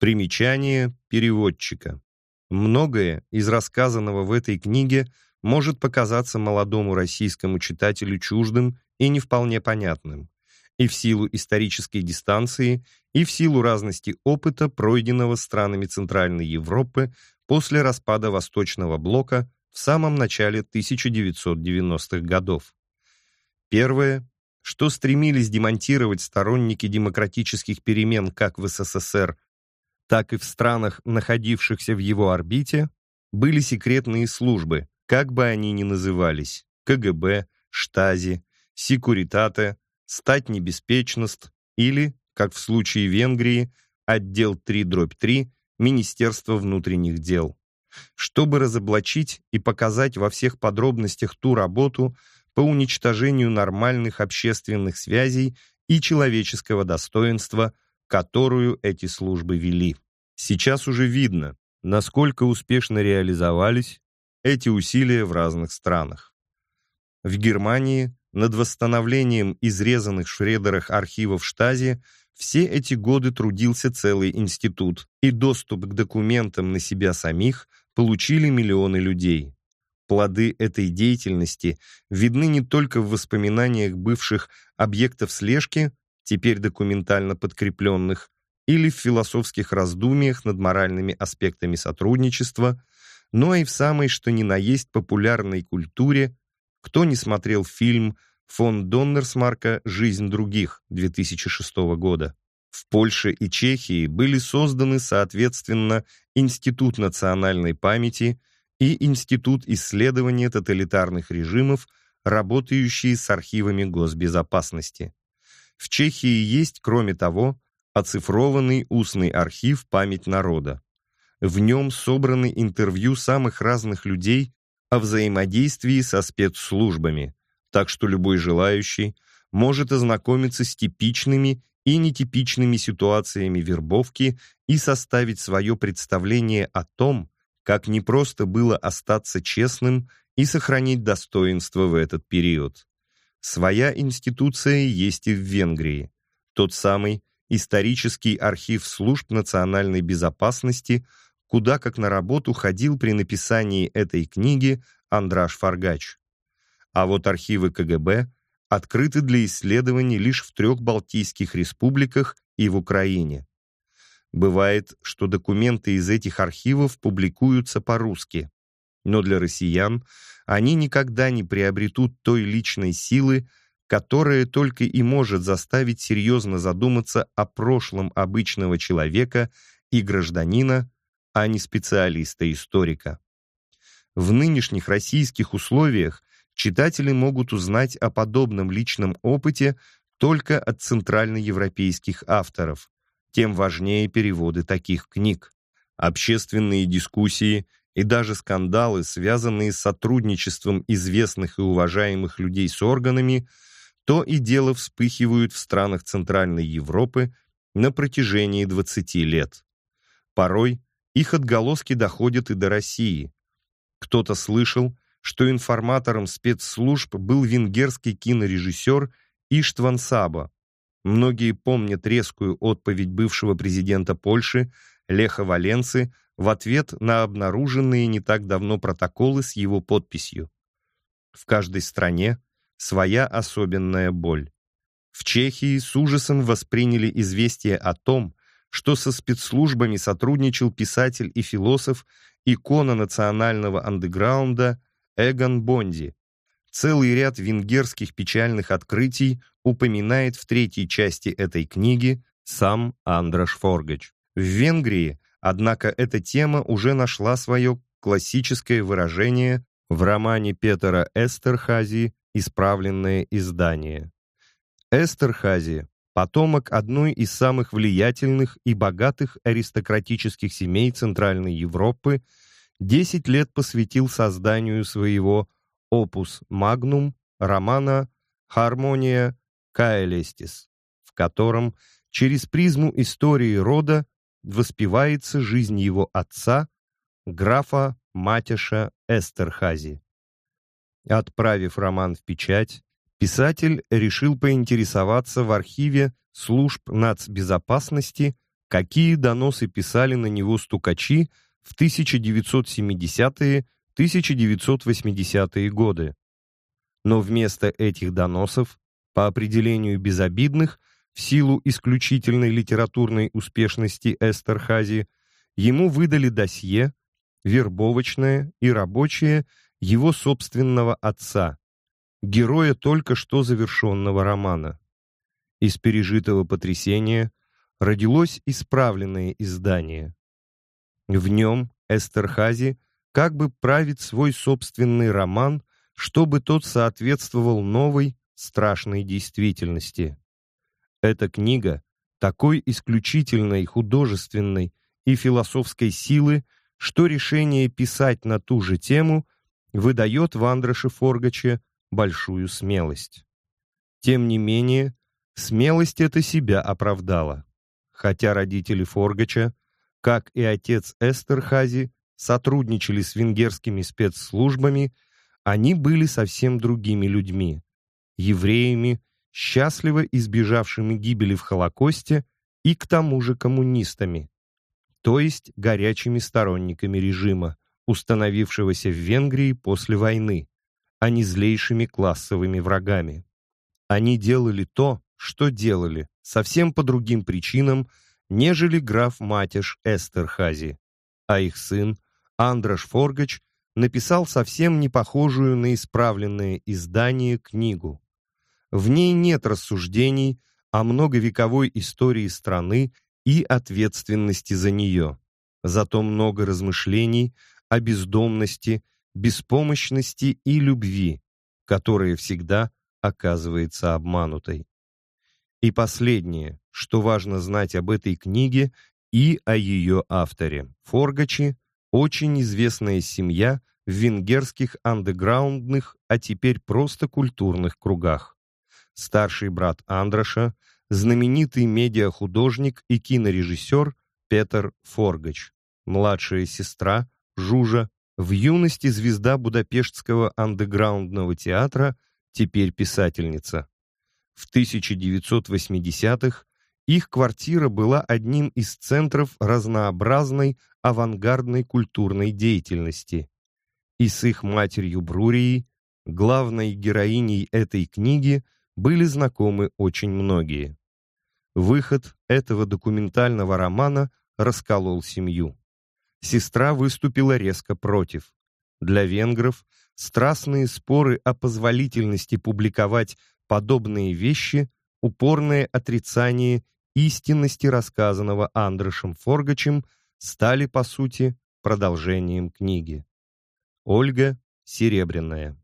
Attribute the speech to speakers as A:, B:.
A: Примечание переводчика. Многое из рассказанного в этой книге может показаться молодому российскому читателю чуждым и не вполне понятным, и в силу исторической дистанции, и в силу разности опыта, пройденного странами Центральной Европы после распада Восточного блока в самом начале 1990-х годов. Первое, что стремились демонтировать сторонники демократических перемен как в СССР, так и в странах, находившихся в его орбите, были секретные службы, как бы они ни назывались, КГБ, Штази, Секуритате, Стать небеспечность или, как в случае Венгрии, отдел 3-3 Министерства внутренних дел. Чтобы разоблачить и показать во всех подробностях ту работу по уничтожению нормальных общественных связей и человеческого достоинства, которую эти службы вели. Сейчас уже видно, насколько успешно реализовались эти усилия в разных странах. В Германии над восстановлением изрезанных шредерах архивов Штази все эти годы трудился целый институт, и доступ к документам на себя самих получили миллионы людей. Плоды этой деятельности видны не только в воспоминаниях бывших объектов слежки, теперь документально подкрепленных, или в философских раздумьях над моральными аспектами сотрудничества, но и в самой что ни на есть популярной культуре, кто не смотрел фильм фон Доннерсмарка «Жизнь других» 2006 года. В Польше и Чехии были созданы, соответственно, Институт национальной памяти и Институт исследования тоталитарных режимов, работающие с архивами госбезопасности. В Чехии есть, кроме того, оцифрованный устный архив «Память народа». В нем собраны интервью самых разных людей о взаимодействии со спецслужбами, так что любой желающий может ознакомиться с типичными и нетипичными ситуациями вербовки и составить свое представление о том, как непросто было остаться честным и сохранить достоинство в этот период. Своя институция есть и в Венгрии, тот самый исторический архив служб национальной безопасности, куда как на работу ходил при написании этой книги Андраш Фаргач. А вот архивы КГБ открыты для исследований лишь в трех Балтийских республиках и в Украине. Бывает, что документы из этих архивов публикуются по-русски, но для россиян они никогда не приобретут той личной силы, которая только и может заставить серьезно задуматься о прошлом обычного человека и гражданина, а не специалиста-историка. В нынешних российских условиях читатели могут узнать о подобном личном опыте только от центральноевропейских авторов, тем важнее переводы таких книг. Общественные дискуссии и даже скандалы, связанные с сотрудничеством известных и уважаемых людей с органами, то и дело вспыхивают в странах Центральной Европы на протяжении 20 лет. Порой их отголоски доходят и до России. Кто-то слышал, что информатором спецслужб был венгерский кинорежиссер Иштван Саба. Многие помнят резкую отповедь бывшего президента Польши Леха Валенцы в ответ на обнаруженные не так давно протоколы с его подписью. В каждой стране своя особенная боль. В Чехии с ужасом восприняли известие о том, что со спецслужбами сотрудничал писатель и философ, икона национального андеграунда Эгон Бонди. Целый ряд венгерских печальных открытий упоминает в третьей части этой книги сам Андраш Форгач. В Венгрии, однако, эта тема уже нашла свое классическое выражение в романе Петера Эстерхази «Исправленное издание». Эстерхази – потомок одной из самых влиятельных и богатых аристократических семей Центральной Европы – 10 лет посвятил созданию своего «Опус Магнум» романа «Хармония Каэлестис», в котором через призму истории рода воспевается жизнь его отца, графа Матиша Эстерхази. Отправив роман в печать, писатель решил поинтересоваться в архиве служб нацбезопасности какие доносы писали на него стукачи в 1970-1980-е годы. Но вместо этих доносов, по определению безобидных, в силу исключительной литературной успешности Эстерхази, ему выдали досье, вербовочное и рабочее его собственного отца, героя только что завершенного романа. Из пережитого потрясения родилось исправленное издание. В нем Эстерхази как бы правит свой собственный роман, чтобы тот соответствовал новой, страшной действительности. Эта книга такой исключительной художественной и философской силы, что решение писать на ту же тему выдает Вандраше Форгаче большую смелость. Тем не менее, смелость эта себя оправдала. Хотя родители Форгача, как и отец Эстерхази, сотрудничали с венгерскими спецслужбами, они были совсем другими людьми, евреями, счастливо избежавшими гибели в Холокосте и к тому же коммунистами, то есть горячими сторонниками режима, установившегося в Венгрии после войны, а не злейшими классовыми врагами. Они делали то, что делали, совсем по другим причинам, нежели граф Матеш Эстерхази, а их сын Андраш Форгач написал совсем не похожую на исправленное издание книгу. В ней нет рассуждений о многовековой истории страны и ответственности за нее. Зато много размышлений о бездомности, беспомощности и любви, которая всегда оказывается обманутой. И последнее, что важно знать об этой книге и о ее авторе. Форгачи – очень известная семья в венгерских андеграундных, а теперь просто культурных кругах. Старший брат Андраша – знаменитый медиахудожник и кинорежиссер Петер Форгач. Младшая сестра Жужа в юности звезда Будапештского андеграундного театра, теперь писательница. В 1980-х их квартира была одним из центров разнообразной авангардной культурной деятельности. И с их матерью Брурией, главной героиней этой книги, были знакомы очень многие. Выход этого документального романа расколол семью сестра выступила резко против. Для венгров страстные споры о позволительности публиковать подобные вещи, упорное отрицание истинности рассказанного Андрошем Форгачем стали, по сути, продолжением книги. Ольга Серебряная